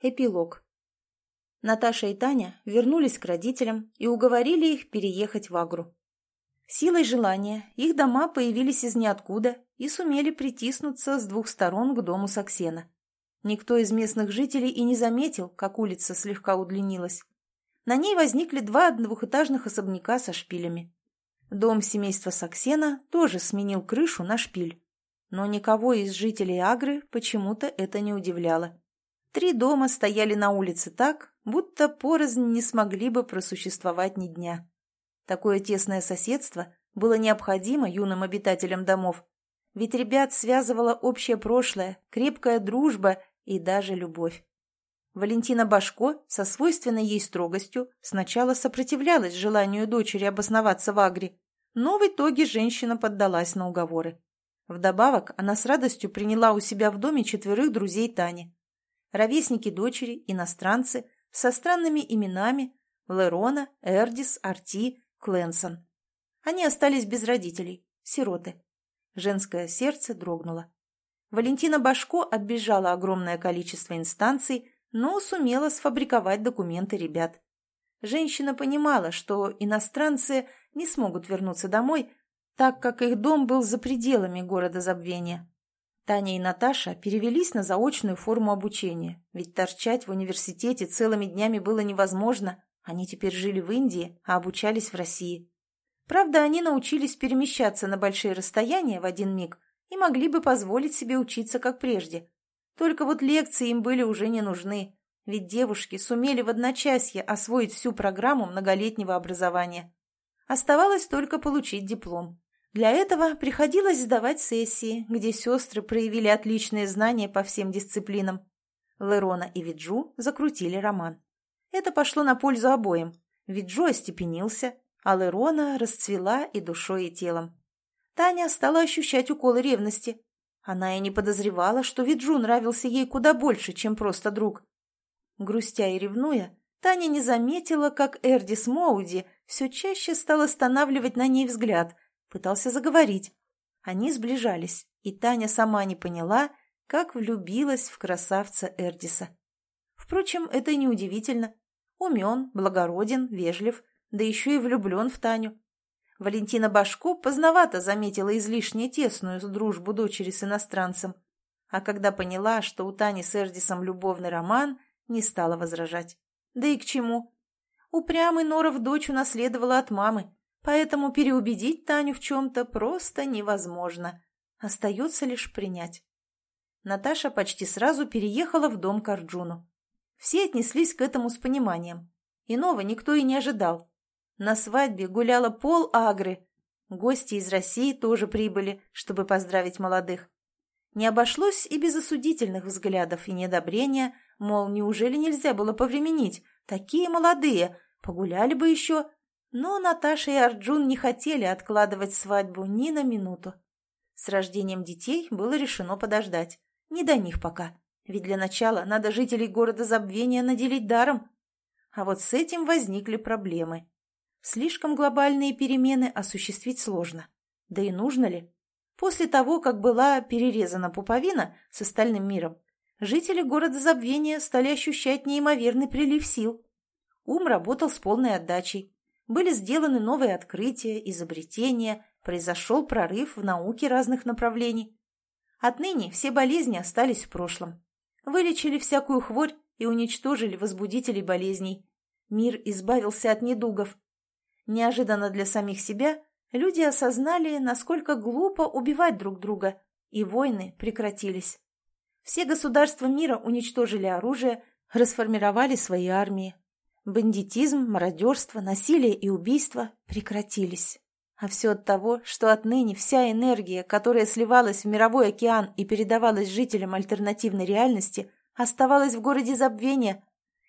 Эпилог. Наташа и Таня вернулись к родителям и уговорили их переехать в Агру. Силой желания их дома появились из ниоткуда и сумели притиснуться с двух сторон к дому Саксена. Никто из местных жителей и не заметил, как улица слегка удлинилась. На ней возникли два двухэтажных особняка со шпилями. Дом семейства Саксена тоже сменил крышу на шпиль. Но никого из жителей Агры почему-то это не удивляло. Три дома стояли на улице так, будто порознь не смогли бы просуществовать ни дня. Такое тесное соседство было необходимо юным обитателям домов, ведь ребят связывало общее прошлое, крепкая дружба и даже любовь. Валентина Башко со свойственной ей строгостью сначала сопротивлялась желанию дочери обосноваться в Агре, но в итоге женщина поддалась на уговоры. Вдобавок она с радостью приняла у себя в доме четверых друзей Тани ровесники дочери, иностранцы, со странными именами Лерона, Эрдис, Арти, Кленсон. Они остались без родителей, сироты. Женское сердце дрогнуло. Валентина Башко оббежала огромное количество инстанций, но сумела сфабриковать документы ребят. Женщина понимала, что иностранцы не смогут вернуться домой, так как их дом был за пределами города забвения. Таня и Наташа перевелись на заочную форму обучения, ведь торчать в университете целыми днями было невозможно. Они теперь жили в Индии, а обучались в России. Правда, они научились перемещаться на большие расстояния в один миг и могли бы позволить себе учиться как прежде. Только вот лекции им были уже не нужны, ведь девушки сумели в одночасье освоить всю программу многолетнего образования. Оставалось только получить диплом. Для этого приходилось сдавать сессии, где сестры проявили отличные знания по всем дисциплинам. Лерона и Виджу закрутили роман. Это пошло на пользу обоим. Виджу остепенился, а Лерона расцвела и душой, и телом. Таня стала ощущать уколы ревности. Она и не подозревала, что Виджу нравился ей куда больше, чем просто друг. Грустя и ревнуя, Таня не заметила, как Эрдис Моуди все чаще стал останавливать на ней взгляд – пытался заговорить. Они сближались, и Таня сама не поняла, как влюбилась в красавца Эрдиса. Впрочем, это и не удивительно. Умен, благороден, вежлив, да еще и влюблен в Таню. Валентина Башко поздновато заметила излишне тесную дружбу дочери с иностранцем, а когда поняла, что у Тани с Эрдисом любовный роман, не стала возражать. Да и к чему? Упрямый Норов дочь унаследовала от мамы, Поэтому переубедить Таню в чем-то просто невозможно. Остается лишь принять. Наташа почти сразу переехала в дом к Арджуну. Все отнеслись к этому с пониманием. Иного никто и не ожидал. На свадьбе гуляла пол Агры. Гости из России тоже прибыли, чтобы поздравить молодых. Не обошлось и без осудительных взглядов и недобрения, мол, неужели нельзя было повременить? Такие молодые, погуляли бы еще, но Наташа и Арджун не хотели откладывать свадьбу ни на минуту. С рождением детей было решено подождать. Не до них пока. Ведь для начала надо жителей города забвения наделить даром. А вот с этим возникли проблемы. Слишком глобальные перемены осуществить сложно. Да и нужно ли? После того, как была перерезана пуповина с остальным миром, жители города забвения стали ощущать неимоверный прилив сил. Ум работал с полной отдачей. Были сделаны новые открытия, изобретения, произошел прорыв в науке разных направлений. Отныне все болезни остались в прошлом. Вылечили всякую хворь и уничтожили возбудителей болезней. Мир избавился от недугов. Неожиданно для самих себя люди осознали, насколько глупо убивать друг друга, и войны прекратились. Все государства мира уничтожили оружие, расформировали свои армии. Бандитизм, мародерство, насилие и убийство прекратились. А все от того, что отныне вся энергия, которая сливалась в мировой океан и передавалась жителям альтернативной реальности, оставалась в городе забвения.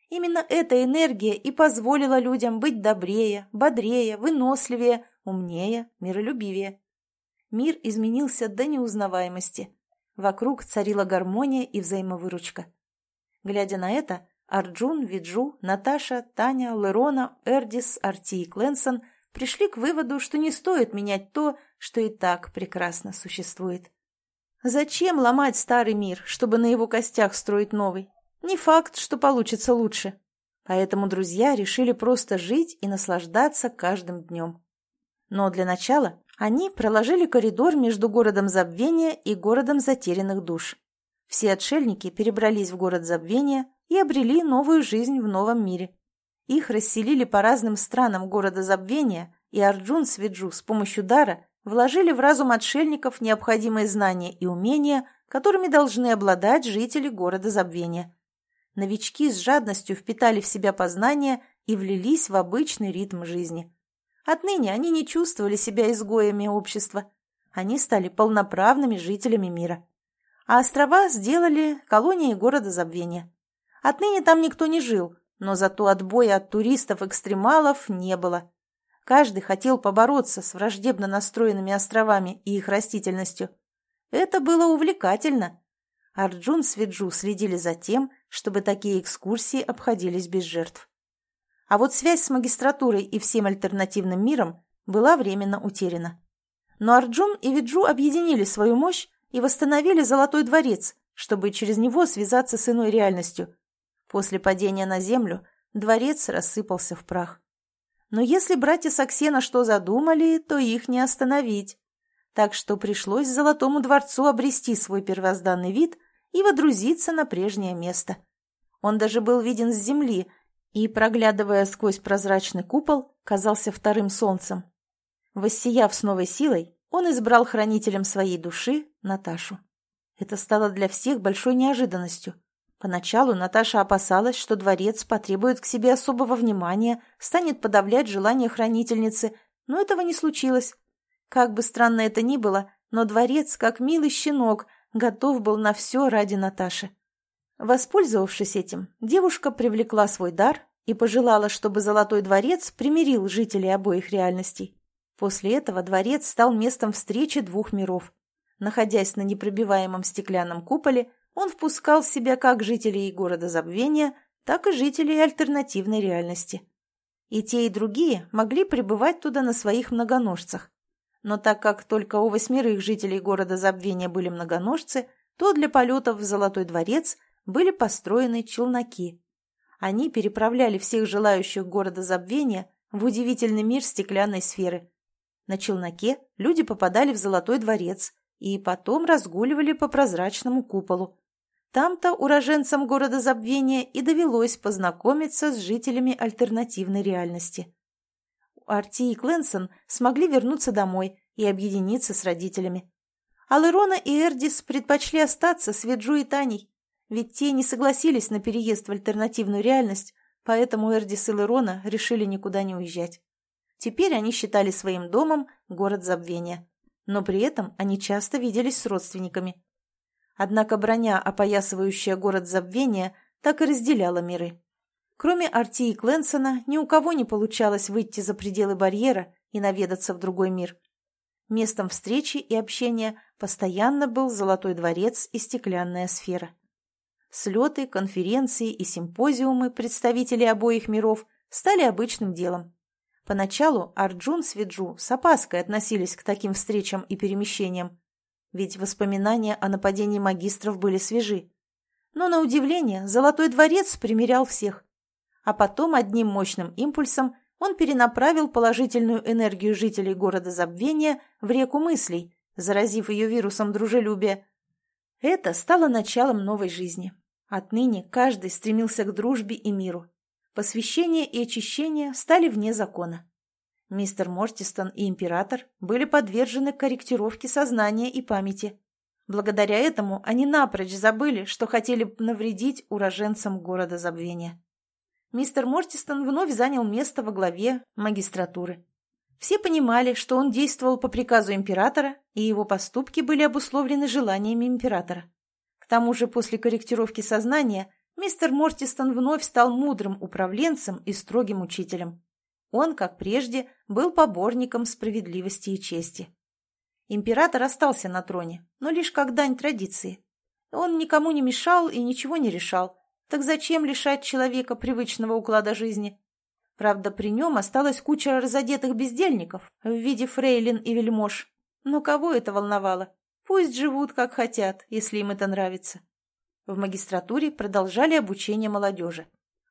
Именно эта энергия и позволила людям быть добрее, бодрее, выносливее, умнее, миролюбивее. Мир изменился до неузнаваемости. Вокруг царила гармония и взаимовыручка. Глядя на это, Арджун, Виджу, Наташа, Таня, Лерона, Эрдис, Арти и Кленсон пришли к выводу, что не стоит менять то, что и так прекрасно существует. Зачем ломать старый мир, чтобы на его костях строить новый? Не факт, что получится лучше. Поэтому друзья решили просто жить и наслаждаться каждым днем. Но для начала они проложили коридор между городом забвения и городом затерянных душ. Все отшельники перебрались в город забвения и обрели новую жизнь в новом мире. Их расселили по разным странам города забвения, и Арджун с Виджу с помощью дара вложили в разум отшельников необходимые знания и умения, которыми должны обладать жители города забвения. Новички с жадностью впитали в себя познания и влились в обычный ритм жизни. Отныне они не чувствовали себя изгоями общества. Они стали полноправными жителями мира. А острова сделали колонией города забвения. Отныне там никто не жил, но зато отбоя от туристов-экстремалов не было. Каждый хотел побороться с враждебно настроенными островами и их растительностью. Это было увлекательно. Арджун с Виджу следили за тем, чтобы такие экскурсии обходились без жертв. А вот связь с магистратурой и всем альтернативным миром была временно утеряна. Но Арджун и Виджу объединили свою мощь и восстановили Золотой дворец, чтобы через него связаться с иной реальностью. После падения на землю дворец рассыпался в прах. Но если братья Саксена что задумали, то их не остановить. Так что пришлось Золотому дворцу обрести свой первозданный вид и водрузиться на прежнее место. Он даже был виден с земли и, проглядывая сквозь прозрачный купол, казался вторым солнцем. Воссияв с новой силой, он избрал хранителем своей души Наташу. Это стало для всех большой неожиданностью – Поначалу Наташа опасалась, что дворец потребует к себе особого внимания, станет подавлять желания хранительницы, но этого не случилось. Как бы странно это ни было, но дворец, как милый щенок, готов был на все ради Наташи. Воспользовавшись этим, девушка привлекла свой дар и пожелала, чтобы Золотой дворец примирил жителей обоих реальностей. После этого дворец стал местом встречи двух миров. Находясь на непробиваемом стеклянном куполе, он впускал в себя как жителей города забвения, так и жителей альтернативной реальности. И те, и другие могли пребывать туда на своих многоножцах. Но так как только у восьмерых жителей города забвения были многоножцы, то для полетов в Золотой дворец были построены челноки. Они переправляли всех желающих города забвения в удивительный мир стеклянной сферы. На челноке люди попадали в Золотой дворец и потом разгуливали по прозрачному куполу, там-то уроженцам города Забвения и довелось познакомиться с жителями альтернативной реальности. Арти и Кленсон смогли вернуться домой и объединиться с родителями. Алэрона и Эрдис предпочли остаться с Веджу и Таней, ведь те не согласились на переезд в альтернативную реальность, поэтому Эрдис и Лерона решили никуда не уезжать. Теперь они считали своим домом город забвения, но при этом они часто виделись с родственниками. Однако броня, опоясывающая город забвения, так и разделяла миры. Кроме Арти и Кленсона, ни у кого не получалось выйти за пределы барьера и наведаться в другой мир. Местом встречи и общения постоянно был Золотой дворец и стеклянная сфера. Слеты, конференции и симпозиумы представителей обоих миров стали обычным делом. Поначалу Арджун с Виджу с опаской относились к таким встречам и перемещениям, ведь воспоминания о нападении магистров были свежи. Но, на удивление, Золотой дворец примерял всех. А потом одним мощным импульсом он перенаправил положительную энергию жителей города Забвения в реку мыслей, заразив ее вирусом дружелюбия. Это стало началом новой жизни. Отныне каждый стремился к дружбе и миру. Посвящение и очищение стали вне закона. Мистер Мортистон и Император были подвержены корректировке сознания и памяти. Благодаря этому они напрочь забыли, что хотели навредить уроженцам города забвения. Мистер Мортистон вновь занял место во главе магистратуры. Все понимали, что он действовал по приказу императора, и его поступки были обусловлены желаниями императора. К тому же после корректировки сознания мистер Мортистон вновь стал мудрым управленцем и строгим учителем. Он, как прежде, был поборником справедливости и чести. Император остался на троне, но лишь как дань традиции. Он никому не мешал и ничего не решал. Так зачем лишать человека привычного уклада жизни? Правда, при нем осталась куча разодетых бездельников в виде фрейлин и вельмож. Но кого это волновало? Пусть живут, как хотят, если им это нравится. В магистратуре продолжали обучение молодежи.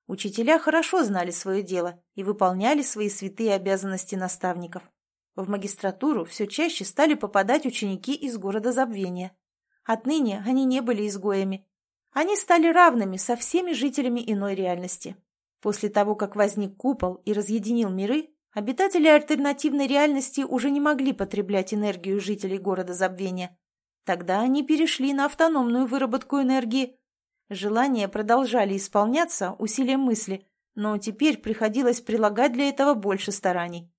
Учителя хорошо знали свое дело и выполняли свои святые обязанности наставников. В магистратуру все чаще стали попадать ученики из города забвения. Отныне они не были изгоями. Они стали равными со всеми жителями иной реальности. После того, как возник купол и разъединил миры, обитатели альтернативной реальности уже не могли потреблять энергию жителей города забвения. Тогда они перешли на автономную выработку энергии, Желания продолжали исполняться усилием мысли, но теперь приходилось прилагать для этого больше стараний.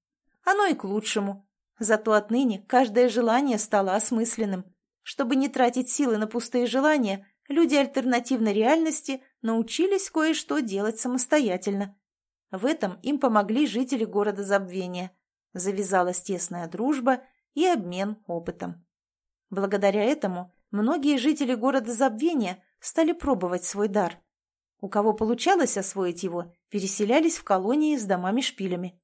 Оно и к лучшему. Зато отныне каждое желание стало осмысленным. Чтобы не тратить силы на пустые желания, люди альтернативной реальности научились кое-что делать самостоятельно. В этом им помогли жители города Забвения. Завязалась тесная дружба и обмен опытом. Благодаря этому многие жители города Забвения стали пробовать свой дар. У кого получалось освоить его, переселялись в колонии с домами-шпилями.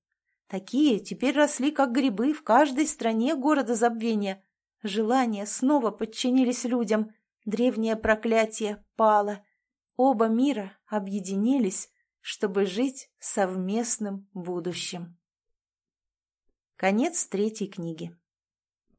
Такие теперь росли, как грибы, в каждой стране города забвения. Желания снова подчинились людям. Древнее проклятие пало. Оба мира объединились, чтобы жить совместным будущим. Конец третьей книги.